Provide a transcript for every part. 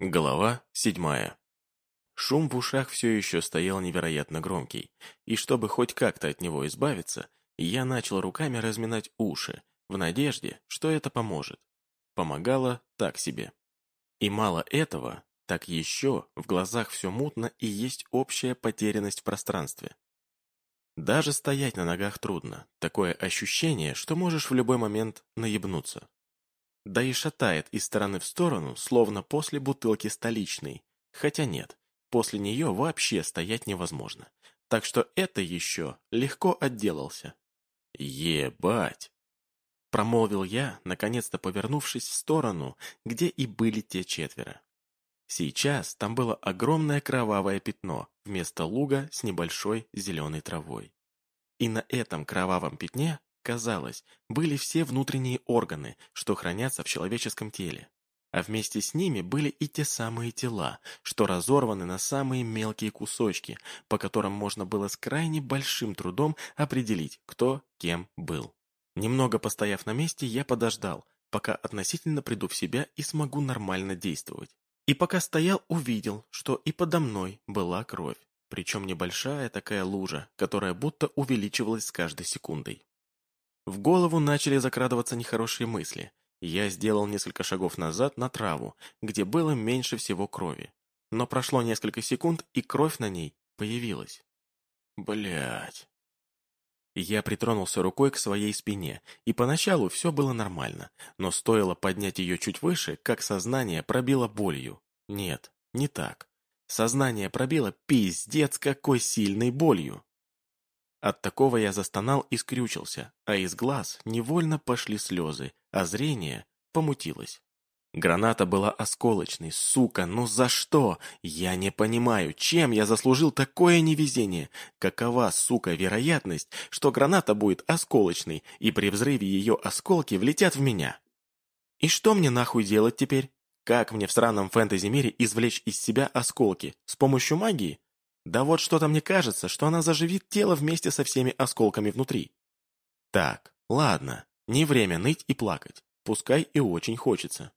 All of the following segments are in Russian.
Глава седьмая. Шум в ушах все еще стоял невероятно громкий, и чтобы хоть как-то от него избавиться, я начал руками разминать уши, в надежде, что это поможет. Помогало так себе. И мало этого, так еще в глазах все мутно и есть общая потерянность в пространстве. Даже стоять на ногах трудно, такое ощущение, что можешь в любой момент наебнуться да и шатает из стороны в сторону, словно после бутылки столичной. Хотя нет, после нее вообще стоять невозможно. Так что это еще легко отделался. «Ебать!» Промолвил я, наконец-то повернувшись в сторону, где и были те четверо. Сейчас там было огромное кровавое пятно вместо луга с небольшой зеленой травой. И на этом кровавом пятне казалось, были все внутренние органы, что хранятся в человеческом теле. А вместе с ними были и те самые тела, что разорваны на самые мелкие кусочки, по которым можно было с крайне большим трудом определить, кто кем был. Немного постояв на месте, я подождал, пока относительно приду в себя и смогу нормально действовать. И пока стоял, увидел, что и подо мной была кровь, причем небольшая такая лужа, которая будто увеличивалась с каждой секундой. В голову начали закрадываться нехорошие мысли. Я сделал несколько шагов назад на траву, где было меньше всего крови. Но прошло несколько секунд, и кровь на ней появилась. Блять. Я притронулся рукой к своей спине, и поначалу все было нормально, но стоило поднять ее чуть выше, как сознание пробило болью. Нет, не так. Сознание пробило пиздец какой сильной болью. От такого я застонал и скрючился, а из глаз невольно пошли слезы, а зрение помутилось. Граната была осколочной, сука, ну за что? Я не понимаю, чем я заслужил такое невезение? Какова, сука, вероятность, что граната будет осколочной, и при взрыве ее осколки влетят в меня? И что мне нахуй делать теперь? Как мне в сраном фэнтези-мире извлечь из себя осколки? С помощью магии? Да вот что-то мне кажется, что она заживит тело вместе со всеми осколками внутри. Так, ладно, не время ныть и плакать, пускай и очень хочется.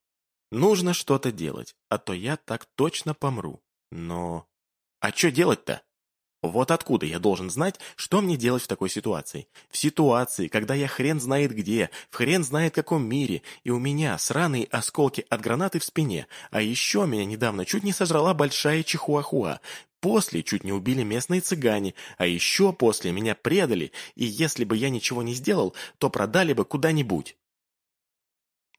Нужно что-то делать, а то я так точно помру. Но... А что делать-то? Вот откуда я должен знать, что мне делать в такой ситуации? В ситуации, когда я хрен знает где, в хрен знает каком мире, и у меня сраные осколки от гранаты в спине, а еще меня недавно чуть не сожрала большая чихуахуа, После чуть не убили местные цыгане, а еще после меня предали, и если бы я ничего не сделал, то продали бы куда-нибудь.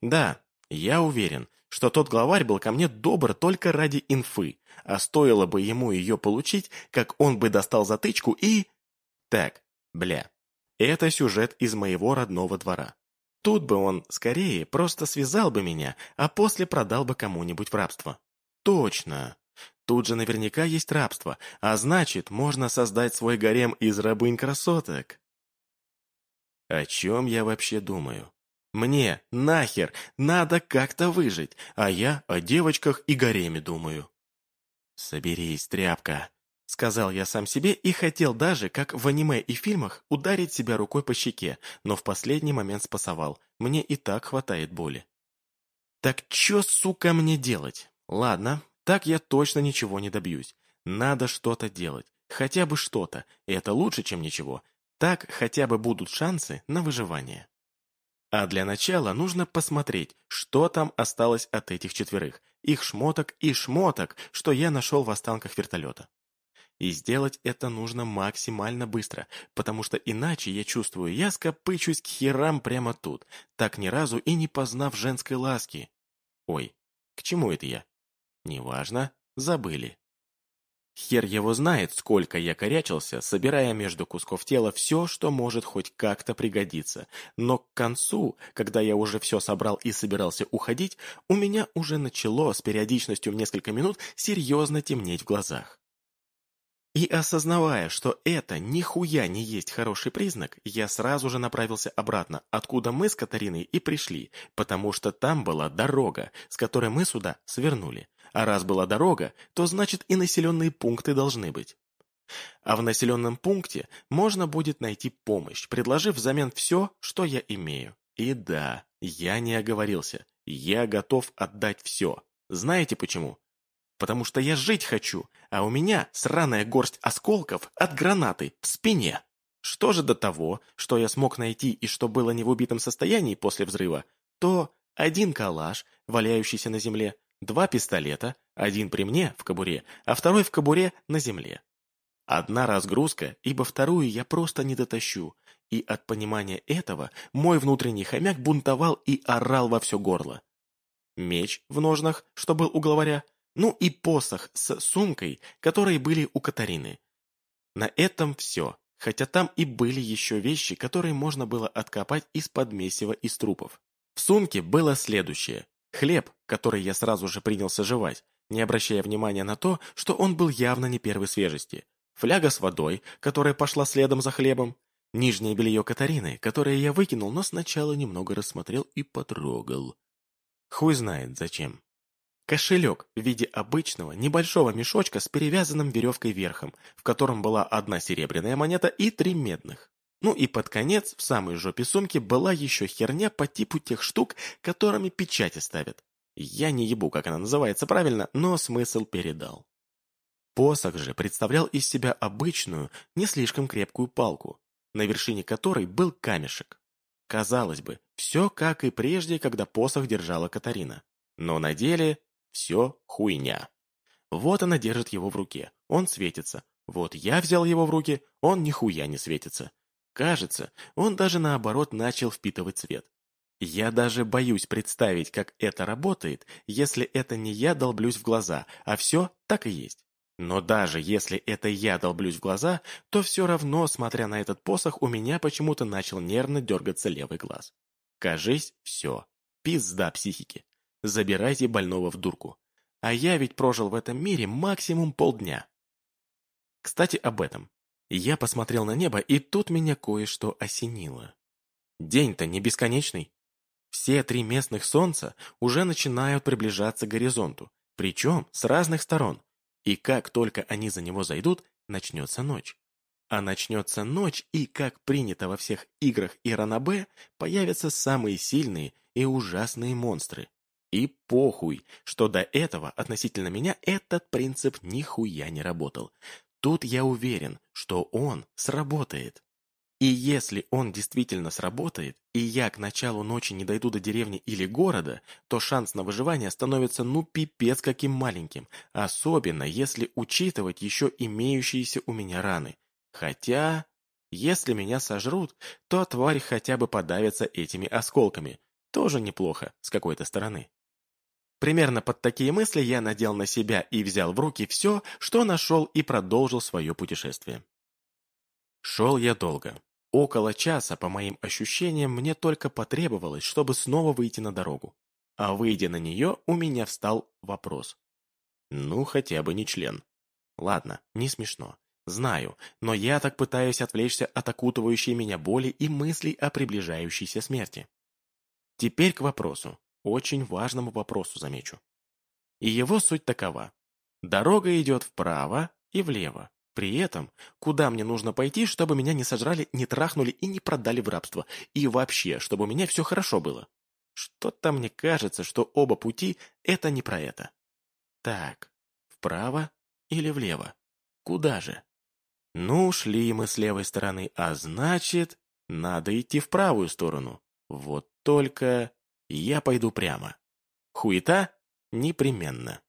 Да, я уверен, что тот главарь был ко мне добр только ради инфы, а стоило бы ему ее получить, как он бы достал затычку и... Так, бля, это сюжет из моего родного двора. Тут бы он, скорее, просто связал бы меня, а после продал бы кому-нибудь в рабство. Точно. Тут же наверняка есть рабство, а значит, можно создать свой гарем из рабынь-красоток. О чем я вообще думаю? Мне, нахер, надо как-то выжить, а я о девочках и гареме думаю. «Соберись, тряпка», — сказал я сам себе и хотел даже, как в аниме и фильмах, ударить себя рукой по щеке, но в последний момент спасовал. Мне и так хватает боли. «Так чё, сука, мне делать? Ладно, так я точно ничего не добьюсь. Надо что-то делать. Хотя бы что-то. И это лучше, чем ничего. Так хотя бы будут шансы на выживание. А для начала нужно посмотреть, что там осталось от этих четверых. Их шмоток и шмоток, что я нашел в останках вертолета. И сделать это нужно максимально быстро, потому что иначе, я чувствую, я скопычусь к херам прямо тут, так ни разу и не познав женской ласки. Ой, к чему это я? Неважно, забыли. Хер его знает, сколько я корячился, собирая между кусков тела все, что может хоть как-то пригодиться. Но к концу, когда я уже все собрал и собирался уходить, у меня уже начало с периодичностью в несколько минут серьезно темнеть в глазах. И осознавая, что это нихуя не есть хороший признак, я сразу же направился обратно, откуда мы с Катариной и пришли, потому что там была дорога, с которой мы сюда свернули. А раз была дорога, то значит и населенные пункты должны быть. А в населенном пункте можно будет найти помощь, предложив взамен все, что я имею. И да, я не оговорился. Я готов отдать все. Знаете почему? потому что я жить хочу, а у меня сраная горсть осколков от гранаты в спине. Что же до того, что я смог найти и что было не в убитом состоянии после взрыва, то один калаш, валяющийся на земле, два пистолета, один при мне в кобуре, а второй в кобуре на земле. Одна разгрузка, ибо вторую я просто не дотащу, и от понимания этого мой внутренний хомяк бунтовал и орал во все горло. Меч в ножнах, что был у главаря, ну и посох с сумкой, которые были у Катарины. На этом все, хотя там и были еще вещи, которые можно было откопать из-под месива из трупов. В сумке было следующее. Хлеб, который я сразу же принялся жевать, не обращая внимания на то, что он был явно не первой свежести. Фляга с водой, которая пошла следом за хлебом. Нижнее белье Катарины, которое я выкинул, но сначала немного рассмотрел и потрогал. Хуй знает зачем. Кошелек в виде обычного небольшого мешочка с перевязанным веревкой верхом, в котором была одна серебряная монета и три медных. Ну и под конец, в самой жопе сумки, была еще херня по типу тех штук, которыми печати ставят. Я не ебу, как она называется правильно, но смысл передал. Посох же представлял из себя обычную, не слишком крепкую палку, на вершине которой был камешек. Казалось бы, все как и прежде, когда посох держала Катарина. Но на деле все хуйня. Вот она держит его в руке, он светится. Вот я взял его в руки, он нихуя не светится. Кажется, он даже наоборот начал впитывать свет. Я даже боюсь представить, как это работает, если это не я долблюсь в глаза, а все так и есть. Но даже если это я долблюсь в глаза, то все равно, смотря на этот посох, у меня почему-то начал нервно дергаться левый глаз. Кажись, все. Пизда психики. Забирайте больного в дурку. А я ведь прожил в этом мире максимум полдня. Кстати, об этом. Я посмотрел на небо, и тут меня кое-что осенило. День-то не бесконечный. Все три местных солнца уже начинают приближаться к горизонту, причем с разных сторон. И как только они за него зайдут, начнется ночь. А начнется ночь, и, как принято во всех играх и Ранабе, появятся самые сильные и ужасные монстры. И похуй, что до этого относительно меня этот принцип нихуя не работал. Тут я уверен, что он сработает. И если он действительно сработает, и я к началу ночи не дойду до деревни или города, то шанс на выживание становится ну пипец каким маленьким, особенно если учитывать еще имеющиеся у меня раны. Хотя, если меня сожрут, то тварь хотя бы подавится этими осколками. Тоже неплохо, с какой-то стороны. Примерно под такие мысли я надел на себя и взял в руки все, что нашел и продолжил свое путешествие. Шел я долго. Около часа, по моим ощущениям, мне только потребовалось, чтобы снова выйти на дорогу. А выйдя на нее, у меня встал вопрос. Ну, хотя бы не член. Ладно, не смешно. Знаю, но я так пытаюсь отвлечься от окутывающей меня боли и мыслей о приближающейся смерти. Теперь к вопросу. Очень важному вопросу, замечу. И его суть такова. Дорога идет вправо и влево. При этом, куда мне нужно пойти, чтобы меня не сожрали, не трахнули и не продали в рабство, и вообще, чтобы у меня все хорошо было. Что-то мне кажется, что оба пути — это не про это. Так, вправо или влево? Куда же? Ну, шли мы с левой стороны, а значит, надо идти в правую сторону. Вот только я пойду прямо. Хуета? Непременно.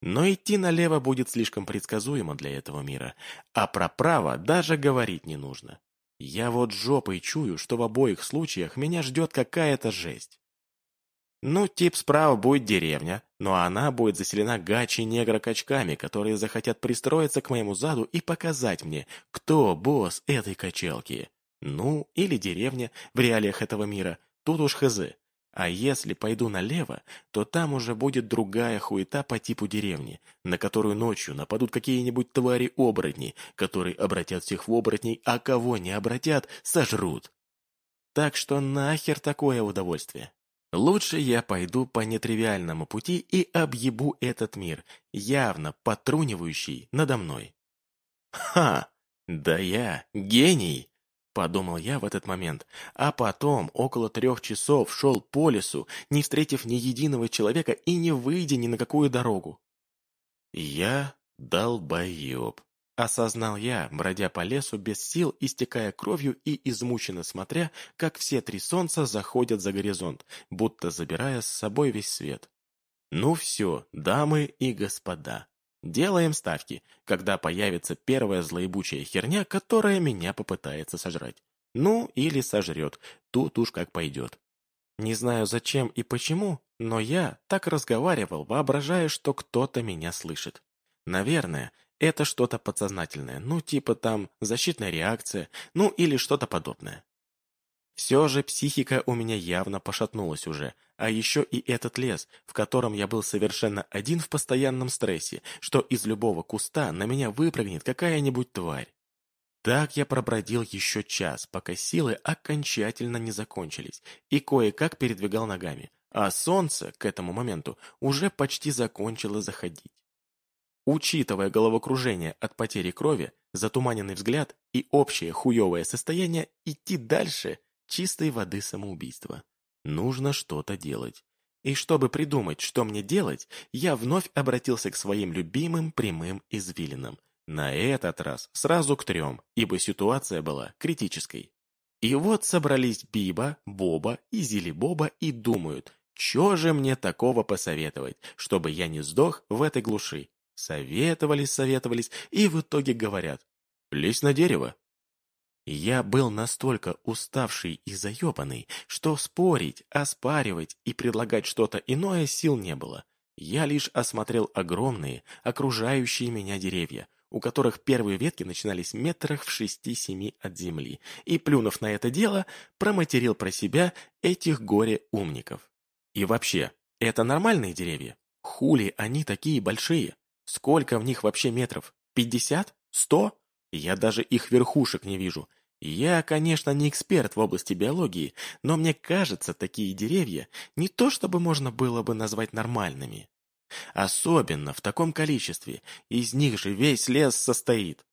Но идти налево будет слишком предсказуемо для этого мира, а про право даже говорить не нужно. Я вот жопой чую, что в обоих случаях меня ждет какая-то жесть. Ну, тип справа будет деревня, но она будет заселена гачи-негро-качками, которые захотят пристроиться к моему заду и показать мне, кто босс этой качелки. Ну, или деревня в реалиях этого мира, тут уж хз. А если пойду налево, то там уже будет другая хуета по типу деревни, на которую ночью нападут какие-нибудь твари-оборотни, которые обратят всех в оборотней, а кого не обратят, сожрут. Так что нахер такое удовольствие? Лучше я пойду по нетривиальному пути и объебу этот мир, явно потрунивающий надо мной. Ха! Да я гений! Подумал я в этот момент, а потом около трех часов шел по лесу, не встретив ни единого человека и не выйдя ни на какую дорогу. Я долбоеб. Осознал я, бродя по лесу без сил, истекая кровью и измученно смотря, как все три солнца заходят за горизонт, будто забирая с собой весь свет. Ну все, дамы и господа, делаем ставки, когда появится первая злоебучая херня, которая меня попытается сожрать. Ну, или сожрет, тут уж как пойдет. Не знаю зачем и почему, но я так разговаривал, воображая, что кто-то меня слышит. Наверное, это что-то подсознательное, ну типа там защитная реакция, ну или что-то подобное. Все же психика у меня явно пошатнулась уже, а еще и этот лес, в котором я был совершенно один в постоянном стрессе, что из любого куста на меня выпрыгнет какая-нибудь тварь. Так я пробродил еще час, пока силы окончательно не закончились, и кое-как передвигал ногами, а солнце к этому моменту уже почти закончило заходить. Учитывая головокружение от потери крови, затуманенный взгляд и общее хуевое состояние, идти дальше – чистой воды самоубийства. Нужно что-то делать. И чтобы придумать, что мне делать, я вновь обратился к своим любимым прямым извилинам – на этот раз сразу к трем, ибо ситуация была критической. И вот собрались Биба, Боба и Зили-Боба и думают, что же мне такого посоветовать, чтобы я не сдох в этой глуши. Советовались, советовались, и в итоге говорят, лезь на дерево. Я был настолько уставший и заебанный, что спорить, оспаривать и предлагать что-то иное сил не было. Я лишь осмотрел огромные, окружающие меня деревья, у которых первые ветки начинались метрах в шести-семи от земли, и, плюнув на это дело, проматерил про себя этих горе-умников. И вообще, это нормальные деревья? Хули они такие большие? Сколько в них вообще метров? Пятьдесят? Сто? Я даже их верхушек не вижу. Я, конечно, не эксперт в области биологии, но мне кажется, такие деревья не то чтобы можно было бы назвать нормальными. Особенно в таком количестве, из них же весь лес состоит.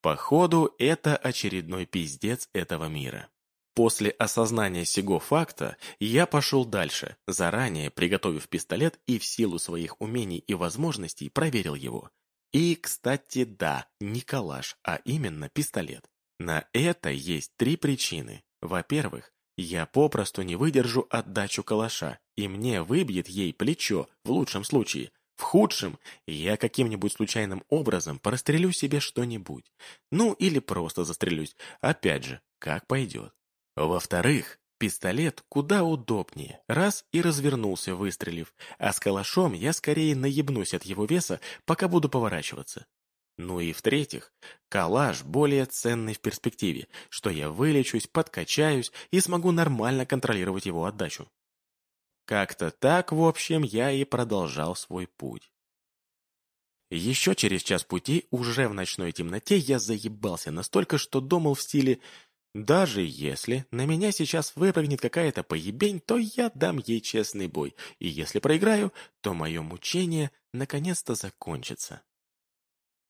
Походу, это очередной пиздец этого мира. После осознания сего факта я пошел дальше, заранее приготовив пистолет и в силу своих умений и возможностей проверил его. И, кстати, да, не калаш, а именно пистолет. На это есть три причины. Во-первых, я попросту не выдержу отдачу калаша, и мне выбьет ей плечо, в лучшем случае. В худшем, я каким-нибудь случайным образом прострелю себе что-нибудь. Ну, или просто застрелюсь. Опять же, как пойдет. Во-вторых, пистолет куда удобнее. Раз и развернулся, выстрелив. А с калашом я скорее наебнусь от его веса, пока буду поворачиваться. Ну и в-третьих, калаш более ценный в перспективе, что я вылечусь, подкачаюсь и смогу нормально контролировать его отдачу. Как-то так, в общем, я и продолжал свой путь. Еще через час пути, уже в ночной темноте, я заебался настолько, что думал в стиле «Даже если на меня сейчас выпрыгнет какая-то поебень, то я дам ей честный бой, и если проиграю, то мое мучение наконец-то закончится».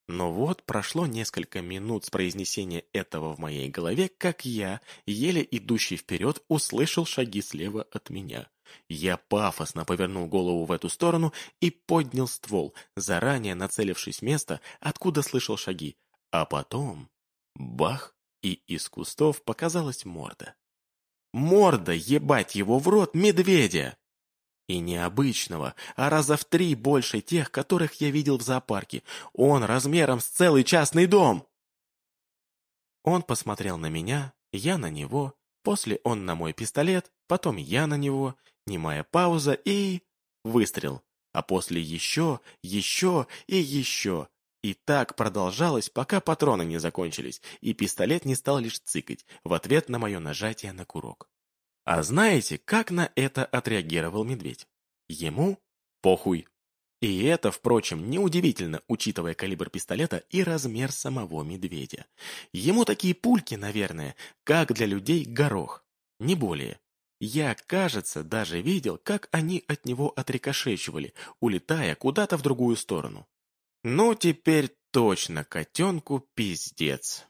Но вот прошло несколько минут с произнесения этого в моей голове, как я, еле идущий вперед, услышал шаги слева от меня. Я пафосно повернул голову в эту сторону и поднял ствол, заранее нацелившись место, откуда слышал шаги. А потом... Бах! И из кустов показалась морда. Морда, ебать его в рот, медведя! И необычного, а раза в три больше тех, которых я видел в зоопарке. Он размером с целый частный дом. Он посмотрел на меня, я на него, после он на мой пистолет, потом я на него, немая пауза и... выстрел. А после еще, еще и еще. И так продолжалось, пока патроны не закончились, и пистолет не стал лишь цикать в ответ на мое нажатие на курок. А знаете, как на это отреагировал медведь? Ему похуй. И это, впрочем, неудивительно, учитывая калибр пистолета и размер самого медведя. Ему такие пульки, наверное, как для людей горох. Не более. Я, кажется, даже видел, как они от него отрикошечивали, улетая куда-то в другую сторону. Ну, теперь точно котенку пиздец.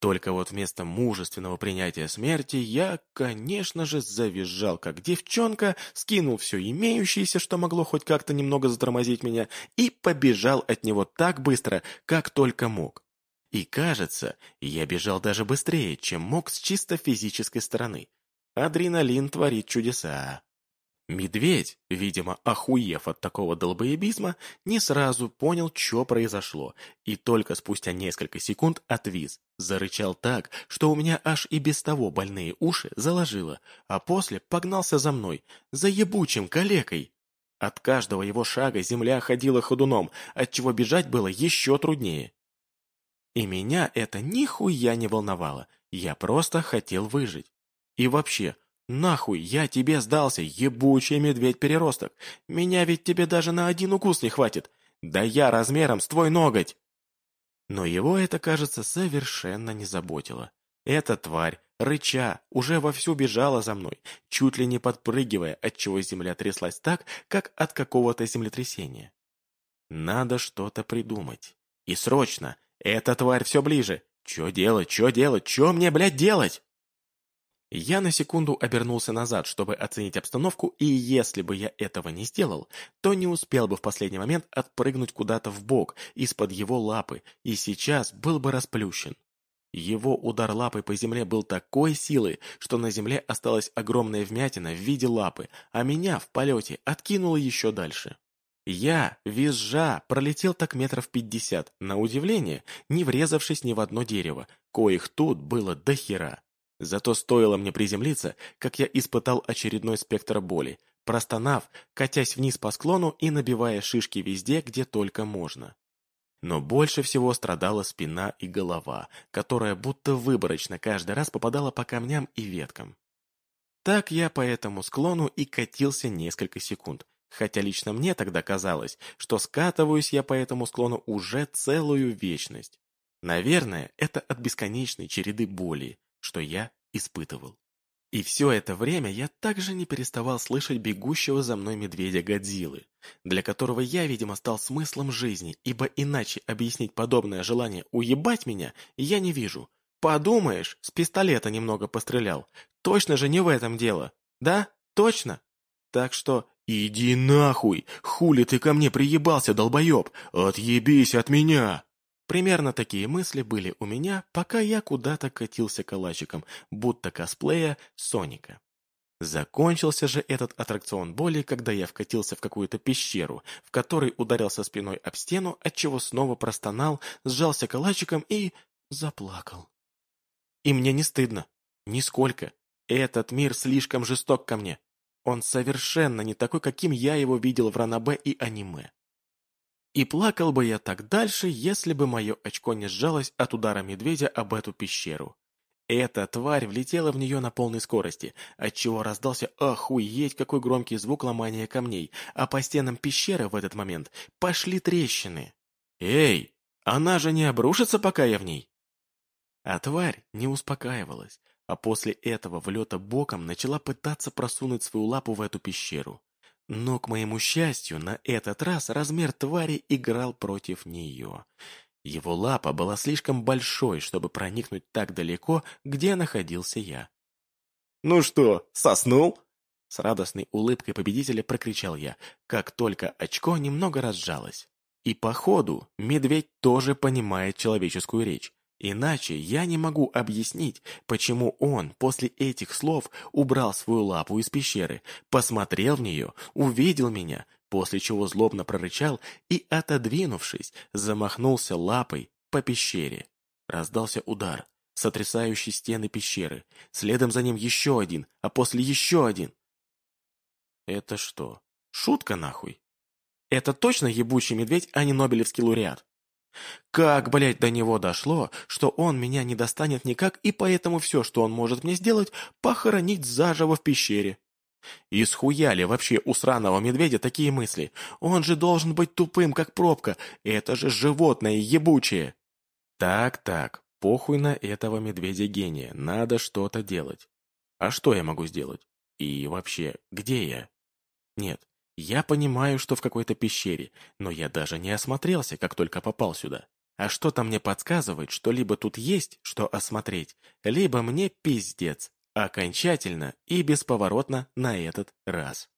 Только вот вместо мужественного принятия смерти я, конечно же, завизжал, как девчонка, скинул все имеющееся, что могло хоть как-то немного затормозить меня, и побежал от него так быстро, как только мог. И кажется, я бежал даже быстрее, чем мог с чисто физической стороны. Адреналин творит чудеса. Медведь, видимо, охуев от такого долбоебизма, не сразу понял, что произошло, и только спустя несколько секунд отвис, зарычал так, что у меня аж и без того больные уши заложило, а после погнался за мной, за ебучим калекой. От каждого его шага земля ходила ходуном, отчего бежать было еще труднее. И меня это нихуя не волновало, я просто хотел выжить. И вообще, «Нахуй я тебе сдался, ебучий медведь-переросток! Меня ведь тебе даже на один укус не хватит! Да я размером с твой ноготь!» Но его это, кажется, совершенно не заботило. Эта тварь, рыча, уже вовсю бежала за мной, чуть ли не подпрыгивая, отчего земля тряслась так, как от какого-то землетрясения. Надо что-то придумать. И срочно! Эта тварь все ближе! Че делать, че делать, че мне, блядь, делать? Я на секунду обернулся назад, чтобы оценить обстановку, и если бы я этого не сделал, то не успел бы в последний момент отпрыгнуть куда-то в бок из-под его лапы, и сейчас был бы расплющен. Его удар лапой по земле был такой силы, что на земле осталась огромная вмятина в виде лапы, а меня в полете откинуло еще дальше. Я, визжа, пролетел так метров пятьдесят, на удивление, не врезавшись ни в одно дерево, коих тут было до хера. Зато стоило мне приземлиться, как я испытал очередной спектр боли, простонав, катясь вниз по склону и набивая шишки везде, где только можно. Но больше всего страдала спина и голова, которая будто выборочно каждый раз попадала по камням и веткам. Так я по этому склону и катился несколько секунд, хотя лично мне тогда казалось, что скатываюсь я по этому склону уже целую вечность. Наверное, это от бесконечной череды боли, что я испытывал. И все это время я также не переставал слышать бегущего за мной медведя Годзиллы, для которого я, видимо, стал смыслом жизни, ибо иначе объяснить подобное желание уебать меня я не вижу. Подумаешь, с пистолета немного пострелял. Точно же не в этом дело. Да? Точно? Так что иди нахуй! Хули ты ко мне приебался, долбоеб! Отъебись от меня! Примерно такие мысли были у меня, пока я куда-то катился калачиком, будто косплея Соника. Закончился же этот аттракцион боли, когда я вкатился в какую-то пещеру, в которой ударился спиной об стену, отчего снова простонал, сжался калачиком и заплакал. И мне не стыдно. Нисколько. Этот мир слишком жесток ко мне. Он совершенно не такой, каким я его видел в ранобе и аниме. И плакал бы я так дальше, если бы мое очко не сжалось от удара медведя об эту пещеру. Эта тварь влетела в нее на полной скорости, отчего раздался охуеть какой громкий звук ломания камней, а по стенам пещеры в этот момент пошли трещины. «Эй, она же не обрушится, пока я в ней?» А тварь не успокаивалась, а после этого влета боком начала пытаться просунуть свою лапу в эту пещеру. Но, к моему счастью, на этот раз размер твари играл против нее. Его лапа была слишком большой, чтобы проникнуть так далеко, где находился я. «Ну что, соснул?» С радостной улыбкой победителя прокричал я, как только очко немного разжалось. И походу, медведь тоже понимает человеческую речь. Иначе я не могу объяснить, почему он после этих слов убрал свою лапу из пещеры, посмотрел в нее, увидел меня, после чего злобно прорычал и, отодвинувшись, замахнулся лапой по пещере. Раздался удар, сотрясающий стены пещеры, следом за ним еще один, а после еще один. Это что, шутка нахуй? Это точно ебучий медведь, а не Нобелевский лауреат? Как, блядь, до него дошло, что он меня не достанет никак, и поэтому все, что он может мне сделать, похоронить заживо в пещере. И схуяли вообще у сраного медведя такие мысли? Он же должен быть тупым, как пробка. Это же животное ебучее. Так-так, похуй на этого медведя-гения. Надо что-то делать. А что я могу сделать? И вообще, где я? Нет, я понимаю, что в какой-то пещере, но я даже не осмотрелся, как только попал сюда. А что-то мне подсказывает, что либо тут есть, что осмотреть, либо мне пиздец. Окончательно и бесповоротно на этот раз.